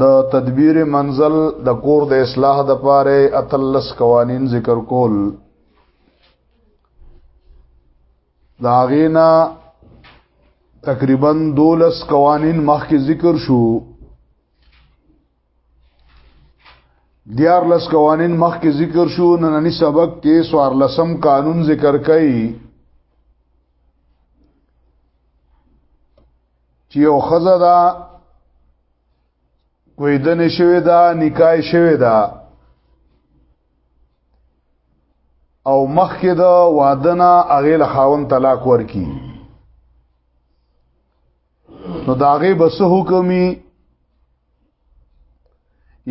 د تدبیر منزل د کور د اصلاح د پاره اتلس قوانین ذکر کول دا غینا تقریبا دولس قوانین مخکې ذکر شو دیار لس قوانین مخکې ذکر شو نننی سبق کې سوار لسم قانون ذکر کړي چې یو خزه دا کوی د نشوي دا نکای شوی دا او مخکې د وادنا اغه له خاون طلاق ورکی نو داغه بس حکمي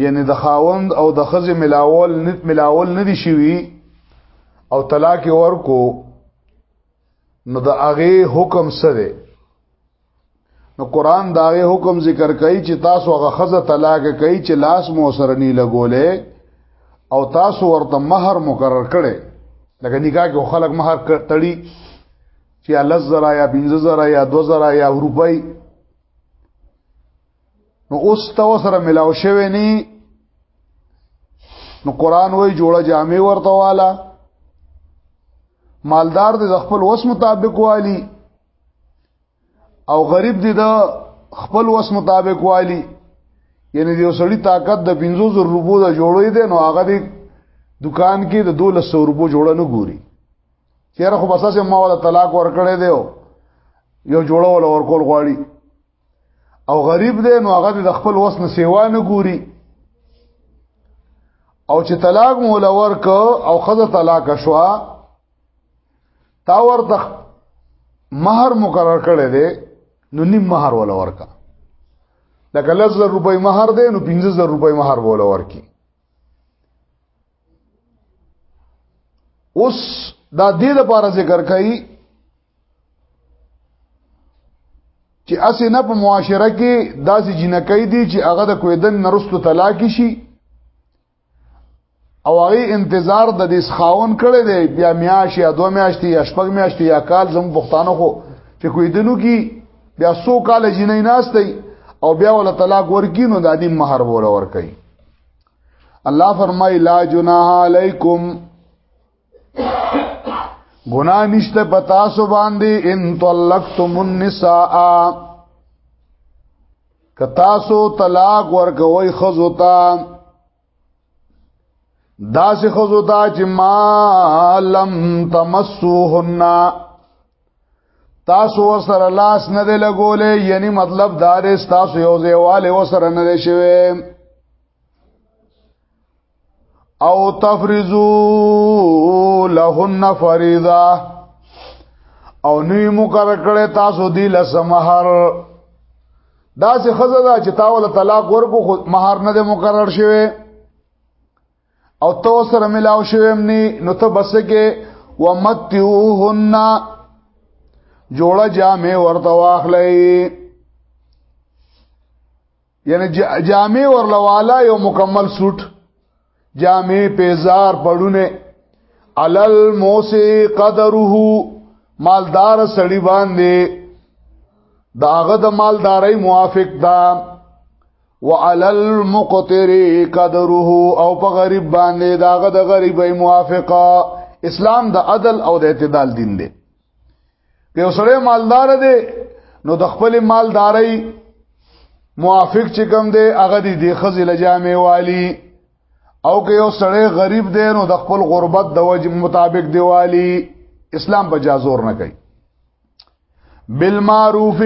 یعنی د خاوند او د خزې ملاول نت ملاول ندي شوی او طلاق ورکو نو د هغه حکم سره نو قران دا هغه حکم ذکر کوي چې تاسو هغه خزه طلاق کوي چې لاس مو سره نه لګولې او تاسو ورته مہر مقرر کړي لکه نکاح کې خلک مہر تړي چې 10000 یا 15000 یا 2000 یا روپۍ نو اوس تو سره ملاو شوی ني نو قران وای جوړه جامع ورته والا مالدار د خپل وس مطابق والی او غریب دی د خپل وس مطابق والی یعنی د وسړي طاقت د 500 روپو د جوړې دی نو هغه دی دکان کې د 200 روپو جوړه نه ګوري چیرې خو بس سم ما ولا طلاق ورکړې دی یو جوړول ورکول غواړي او غریب دی نو هغه د خپل وس نه سیوا نه ګوري او چې طلاق مولا ورک او خزه طلاق شوا تا ورته مہر مقرر کړی دی نو نیم مہر ولا ورکا لکه لزر روپۍ مہر دی نو 15000 روپۍ مہر ولا ورکی اوس دا دې لپاره ذکر کړي چې اسې نه په معاشره کې داسې جنکې دي چې هغه د کویدن نرستو طلاق شي او هغه انتظار د دې خاون کړي دی بیا میاش یا دو میاشتې یا شپږ میاشتې یا کال زم پښتانه خو چې کویدنو کې بیا سو کال جنې ناشته او بیا ول طلاق ورکینو د دې مہر ور ور کوي الله فرمای لا جناح علیکم ګنا نشته پتا سو باندې ان طلقتم النساء کتا سو طلاق ورکوي خزو تا داس خزو تا چې ما لم تمسوهن تاسو وسره لاس نه دی لګولې یعنی مطلب دا دی تاسو یو ځای والے وسره نه دی شوی او تفرزو لهن فریضه او نوی مقرر کړی تاسو دی لسمهر دا سه خزه دا چې تاول طلاق ورکو خو مہر نه دی مقرر شوی او تو سره ملاو شوی مني نو ته بس کې ومتیوهن جوړه جامې ورته واخلې یعنی جامع ورلواله یو مکمل سوټ جامع پیزار پړونه علل موسی قدره مالدار سړی باندې داغه د مالداري موافق دا وعلل مقتر قدره او په غریب باندې داغه د غریبي موافقه اسلام د عدل او د اعتدال دین دی یو سره مالدار دی نو د خپل مالداري موافق چې کوم دی هغه دی د خزې لجامې والی او که یو سړی غریب دی نو د خپل غربت د وجه مطابق دی والی اسلام په جازور نه کوي بالمعروف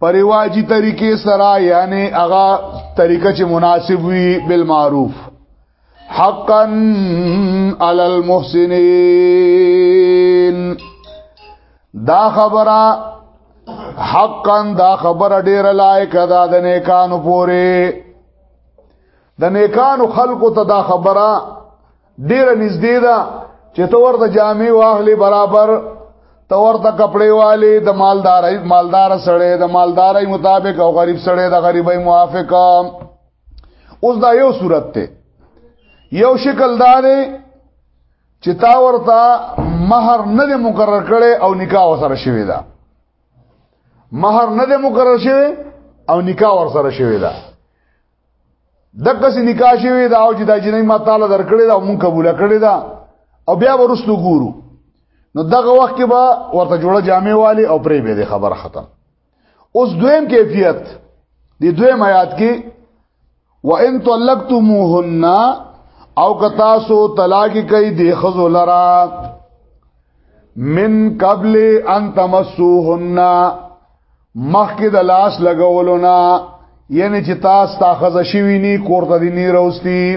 پریواجی طریقې سره یعنی هغه طریقه چې مناسب وي بالمعروف حقا علی المحسنین دا خبره حقا دا خبره ډیره لایق ده د نیکانو پوره د نیکانو خلقو ته دا خبره ډیره نږدې ده چې تو ورته جامع واخلي برابر تو ورته کپڑے والی د مالدارای مالدار سړی د مالدارای مطابق او غریب سړی د غریبای موافقه اوس دا یو صورت ته یو شکل دا دی چې تا ورته مہر نه دی مقرر کړي او نکاح وسره شوی دا مہر نه دی مقرر شوی او نکاح ورسره شوی دا دغه سي نکاح شوی دا او چې دا جنې ما تعالی درکړي دا مونږ قبول کړي دا او بیا ورسلو ګورو نو دغه وخت کې به ورته جوړه جامع والی او پرې به دې خبر ختم اوس دویم کیفیت دی دویم آیات کې وان طلقتموهن او کتا سو طلاق کوي دی خذو لرا من قبل ان تمسوهن مخکې د لاس لګولو نه یعنی چې تاسو تا خزه شوی نی کوړه دی نی روستي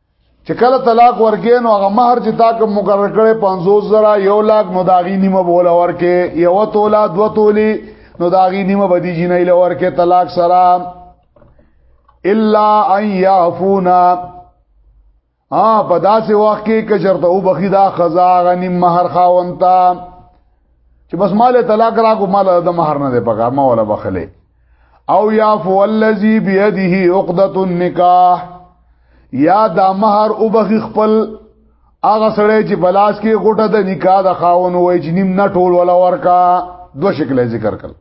چې کله طلاق ورکې نو هغه مہر چې تا کوم مقرر کړي 50 زره یو لاک نو داغي نیمه بول ورکې یو تولا دو تولی نو داغي نیمه بدی جنې لور کې طلاق سره الا ان يعفونا ا په داسې وخت کې کچرته او بخی دا خزا غنی مہر خاونتا چې بس مال طلاق راکو مال د مہر نه دی پکار ما ولا بخله او یا فوالذی بیده عقدۃ النکاح یا دا مہر او بخ خپل هغه سره چې بلاس کې غټه د نکاح د خاون وای چې نیم نه ټول ولا ورکا دو شکل ذکر کړ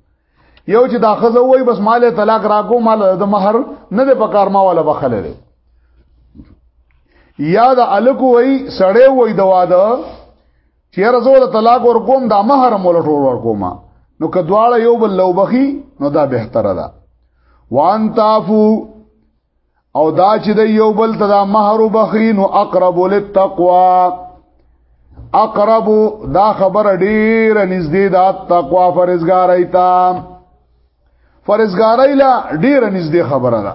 یو چې دا خزه وای بس مال طلاق راکو مال د مہر نه د پکار ما ولا بخله لري یا د الکو وای سړی وای د واده چې رزو د طلاق ور کوم دا مہر مول ټول ور کوم نو که دواړه یو بل لو بخي نو دا بهتره ده وان تعفو او دا چې د یو بل ته دا مہر وبخي نو اقرب للتقوا اقرب دا خبر ډیر نږدې دا تقوا فرزګارای تا فرزګارای لا ډیر نږدې خبره ده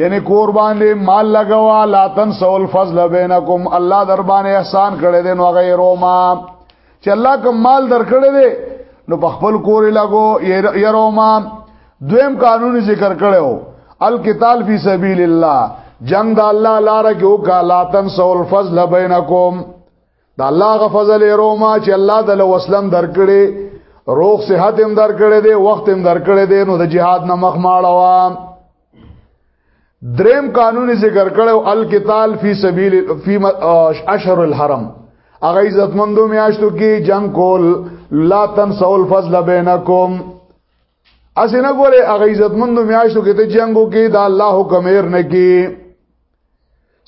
یعنی کور باندې مال لګوا لا تنسوا الفضل بینکم الله در باندې احسان کړی دی نو غیرو ما چې الله کوم مال در کړی دی نو په خپل کور لګو یرو ما دویم قانون ذکر کړو القتال فی سبیل الله جنگ د الله لار کې وکاله تنسوا الفضل بینکم دا الله غ فضل روما چې الله د وسلم درکړي روغ صحت هم درکړي دي وخت هم درکړي دي نو د جهاد نه مخ ماړوا دریم قانون ذکر کړو القتال فی سبیل فی اشهر الحرم اغه عزتمندو میاشتو کې جنگ کول لا تنسوا الفضل بینکم اسې نه ګوره هغه عزتمندو میاشتو کې ته جنگو کې دا الله حکم ير نه کې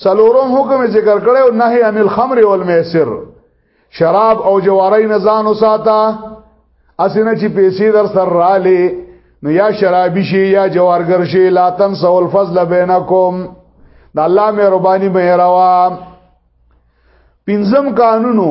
سلورم حکم ذکر کړو نهي عن الخمر والميسر شراب او جواری نه ځان وساته اسې نه چې پیسې در سر رالې نو یا شرابي شي یا جوارګر شي لا تنسوا الفضل بینکم دا الله مهرباني مهروا پنځم قانونو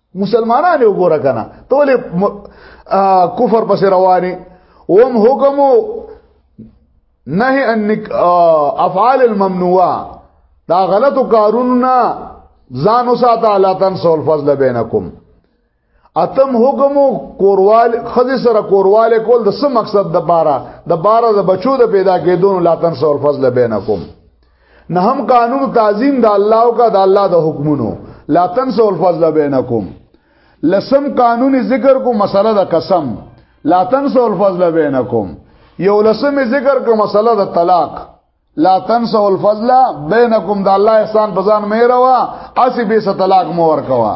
مسلمانانه وګوره کنه ته ولې کفر پس رواني اوم حکم نهي ان افعال الممنوعه دا غلط کارونه ځان وساته الله تن سول فضل بینکم اتم حکم کوروال خزي سره کوروال کول د څه مقصد د بارا د بارا د بچو د پیدا کېدون الله تن سول فضل بینکم نه هم قانون تعظیم د الله او کا د الله د حکمونو لا تنسوا الفضل بینکم لسم قانون ذکر کو مسله د قسم لا تنسوا الفضل بینکم یو لسم ذکر کو مسله د طلاق لا تنسوا الفضل بینکم د الله احسان بزان مې روا اسی به طلاق مور کوا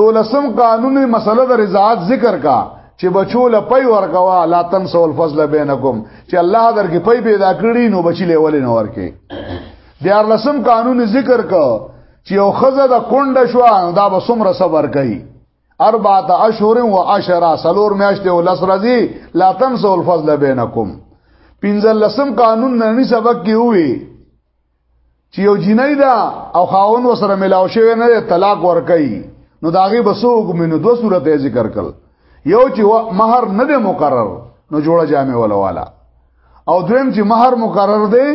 دولسم قانون مسله د رضاعت ذکر کا چې بچو له پي ورکوا لا تنسو الفضل بینکم چې الله درکې پي پیدا کړی نو بچی له ولې نو ورکې دیار لسم قانون ذکر کا چې یو خزه د کونډه شو دا به څومره صبر کوي اربعه اشهر و عشرا سلور میاشتې او لس ورځې لا تنسو الفضل بینکم پنځل لسم قانون ننی سبق کې وی چې یو جنۍ ده او خاون وسره ملاو شوی نه طلاق ورکړي نو داغه بسو حکمینو دو صورت ذکر کړ یو چې مہر نه دی مقرر نو جوړه جامع ولا والا او دویم چې مہر مقرر دی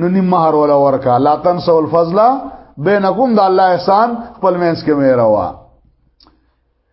نو نیم مہر ولا ورکا لا تنسوا الفضل بینکم د الله احسان خپل مینس کې مې روا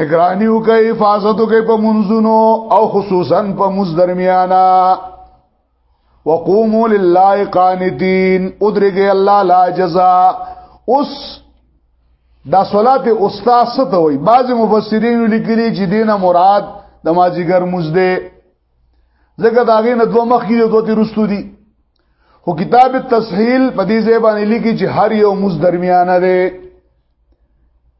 نگرانی وکي حفاظت وکي په منځونو او خصوصا په مز درمیانا وقوموا لله قانتين ادرګي الله لا جزاء اوس دا صلات استاد ست وي بعض مفسرین لیکلي چې دینه مراد د ماجیګر مزده ځکه دا غي نه دوه مخ کې دوه تیرستو دي خو کتاب التسهیل په دې ځای باندې لیکي چې هر یو مز درمیانه ده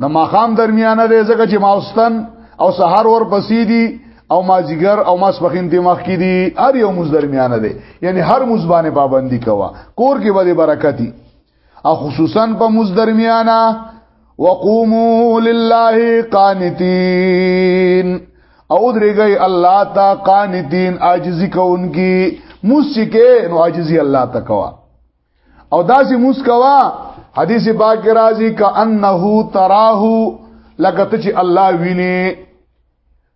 د ماخام درمیانه دی ځکه چې ماوستن او سحر ور پسې دي او ماجیګر او ماسپخین دی مخ کې دي هر یو مز درمیانه دی یعنی هر مز باندې پابندي کوا کور کې به برکتی او خصوصا په مز درمیانه وقوموا لله قانتين او درګي الله تا قانتين عاجزي کوونکی موسیکه نو عاجزي الله تکوا او داسې موس کوا حدیث پاک راځي کانه تراه لکه ته چې الله ویني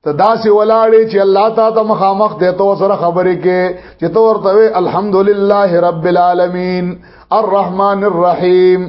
ته داسې ولاړې چې الله تا ته مخامخ دی ته سره خبرې کې چې ته ورته الحمدلله رب العالمین الرحمن الرحیم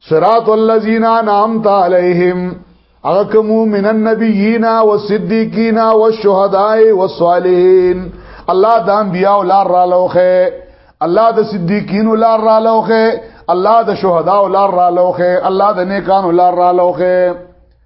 صراط الذين انعمت عليهم هغه کوم من النبيين والصديقين والشهداء والصالحين الله د انبیاء لار را لوخه الله د صدیقین لار را لوخه الله د شهدا لار را لوخه الله د نیکانو لار را لوخه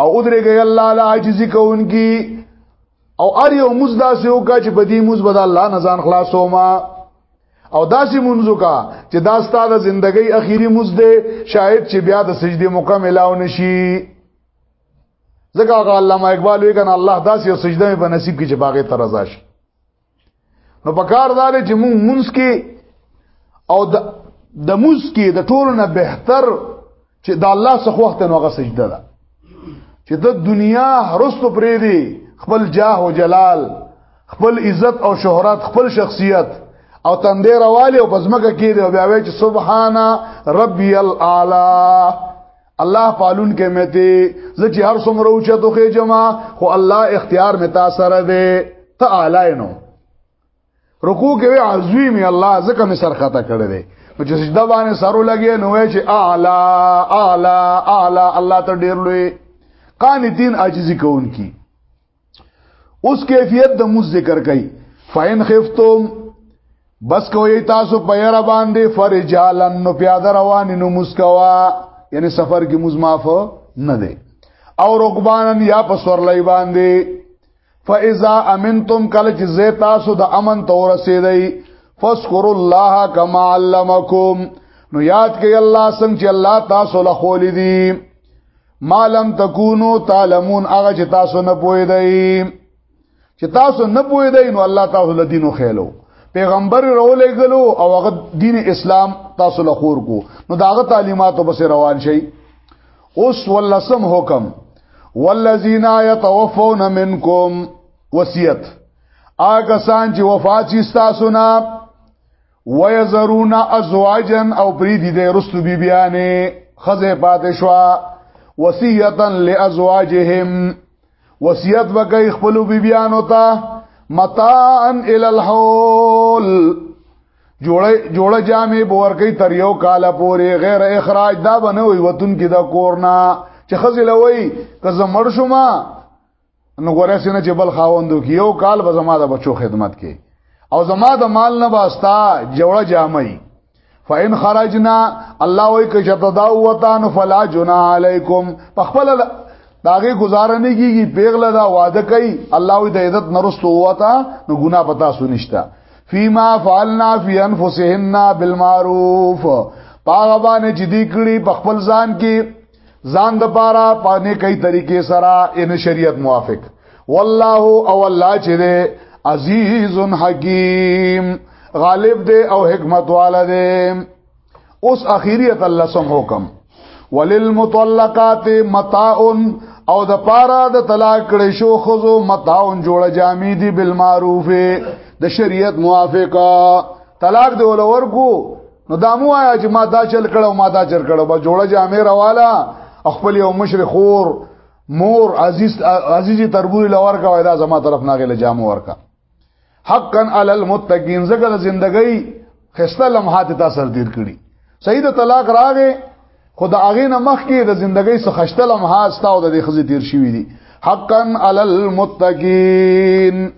او ادرګي الله لا عاجزي کوونکی او ار یو موز داسې وکا چې په دې موز بد الله نه ځان خلاصو ما او داسې منځو کا چې دا ستاسو زندګۍ اخیری موز دی شاید چې بیا د سجدي مکمل او نشي ځکه هغه علامه اقبال وی کنه الله داسې سجده په نصیب کې چې باغې ترزاش نو په کار دا چې مونږ مونږ کې او د د موس کې د ټولو نه بهتر چې د الله څخه وخت نو هغه سجده ده چې د دنیا هرڅو پرې دی خپل جاه او جلال خپل عزت او شهرت خپل شخصیت او تندې راواله او بزمګه کې دی او بیا وی چې سبحان ربي الاعلى الله پالون کې مې ته زچې هر څومره اوچا توخه جما خو الله اختیار مې تا سره دی ته اعلی نو رکوع کې وی عزوی مې الله زکه مې سر خطا کړی دی چې سجده باندې سرو لګي نو وی چې اعلی اعلی اعلی الله ته ډیر لوی قانتین عاجزی کوونکی اوس کیفیت د مو ذکر کړي فین خفتم بس کوی تاسو په یره باندې فرجالن نو پیاده روان نو مسکوا یعنی سفر کې مزماف نه دی او رکبانن یا په سورلای باندې فاذا امنتم کله چې زه تاسو د امن تور رسیدای فذكر الله كما علمكم نو یاد کړئ الله څنګه چې الله تاسو له خول دي ما لم تکونو تعلمون هغه چې تاسو نه پوي دی چې تاسو نه پوي دی نو الله تعالی له دینو خېلو پیغمبر رولې غلو او هغه دین اسلام تاسو له خور کو نو داغه تعلیماتو بس روان شي اوس ولسم حکم والذین یتوفون منکم وصیت آګه سان چې وفات شي تاسو نه ويذرون ازواجا او بريدي دي رستو بي بيانه خزه پاتې شو وصيتا لازواجهم وصيت وکي خپل بي بيانو ته متان ال الحول جوړه جوړه جامې بور کوي تر یو کال پورې غیر اخراج دا بنوي وتون کې دا کورنا چې خزل وای که زمړ شوما نو غره سینه چې بل خاوندو کې یو کال به زما د بچو خدمت کې او زما د مال نه باستا جوړه جامې فإن خرجنا الله وی که شته دا وطن فلا جنا علیکم په خپل داغه گزاره نه کیږي پیغله دا وعده کوي الله وی د عزت نرستو وتا نو ګنا پتا سنشتا فيما فعلنا في انفسهن بالمعروف پاغه باندې چې دی کړی په خپل ځان کې ځان د پاره پانه کوي طریقې سره ان شریعت موافق والله او الله چې ده عزیز حکیم غالب ده او حکمت والا ده اوس اخیریت الله سم حکم وللمطلقات متاع او د پاره د طلاق کړي شو خزو متاع جوړ جامې دي بالمعروف د شریعت موافقه طلاق دی ولور کو نو دا مو آیا چې ما دا چل کړو ما دا چل کړو با جوړه جامې راواله خپل یو مشر خور مور عزیز عزیزی تربوی لور کا وای دا زما طرف نه غل جام ورکا حقا علی المتقین زګه زندګی خسته لمحات تا سر دیر کړي سید طلاق راغې خدا اغه نه مخ کې د زندګی څخه خسته لمحات تا او د خزي تیر شوی دي حقا علی المتقین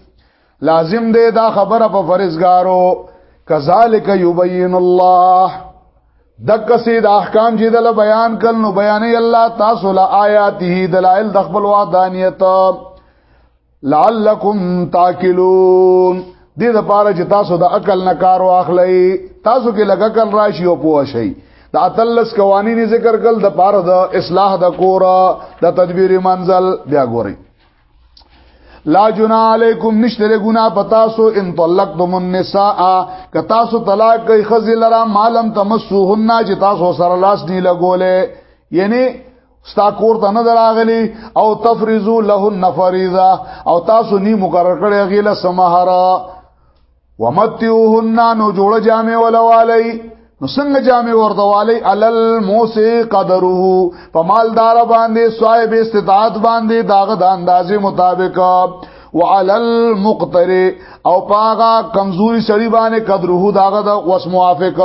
لازم دی دا خبره په فرزګارو کذالک یبین الله دک سید احکام چې دل بیان کړي نو بیانې الله تاسو لا آیاته دلائل د خپل وعدانیت لعلکم تاکلون دې د پاره چې تاسو د عقل نه کار واخلئ تاسو کې لګ عقل راشي او پوه شئ د اتلس قوانینی ذکر کل د پاره د اصلاح د کور د تدبیر منزل بیا ګورئ لا جنا علیکم نشتر گنا پتاسو ان طلقتم النساء ک تاسو طلاق کوي خزی لرا مالم تمسوهن چې تاسو سره لاس نه لګولې یعنی ستا کور ته نه دراغلی او تفریزو لهن فریضه او تاسو نی مقرر کړی غیله سمهره ومتیوهن نو جوړ جامې ولوالی نو څنګه جامې وردوالی علل موسی قدره په مالدار باندې صاحب استطاعت باندې داغه د اندازې مطابق وعلى المقتر او پاغا کمزوري سړي باندې قدره داغه د وس موافق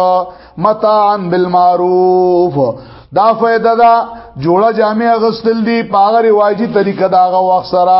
متاعن بالمعروف دا فائدہ دا جوړه جامع غسل دي پاغه رواجی طریقه داغه وخت سره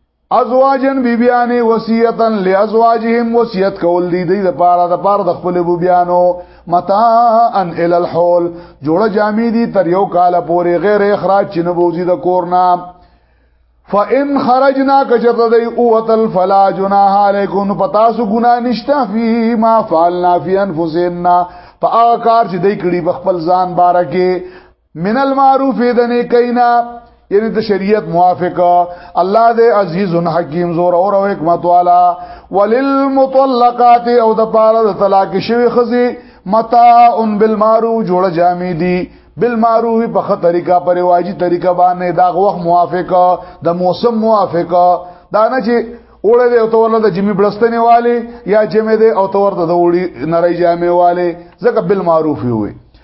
ازواجن بیبیانه وصیتا لازواجهم وصیت کول دی د لپاره د پاره د خپل بیبیانو متا ان ال الحول جوړه جامې دي تر یو کال پورې غیر اخراج چې نه بوزي د کورنا فان خرجنا کچته دی اوتل فلا جناح علیکم پتا سو ګنا نشتا فی ما فعلنا فی انفسنا په هغه کار چې دی کړي په خپل ځان بارکه من المعروف د نیکینا یعنی د شریعت موافق الله دې عزیز حکیم زور اور او حکمت والا وللمطلقات او د پاره د طلاق شوی خزي متاع بالمعروف جوړه جامې دي بالمعروف په خه طریقه پر واجی طریقه باندې دا وخت موافق د موسم موافق دا نه چې اوړه دی او تور د جمی بلستنی والی یا جمی دی او تور د وړي نری جامې والی زکه بالمعروف وي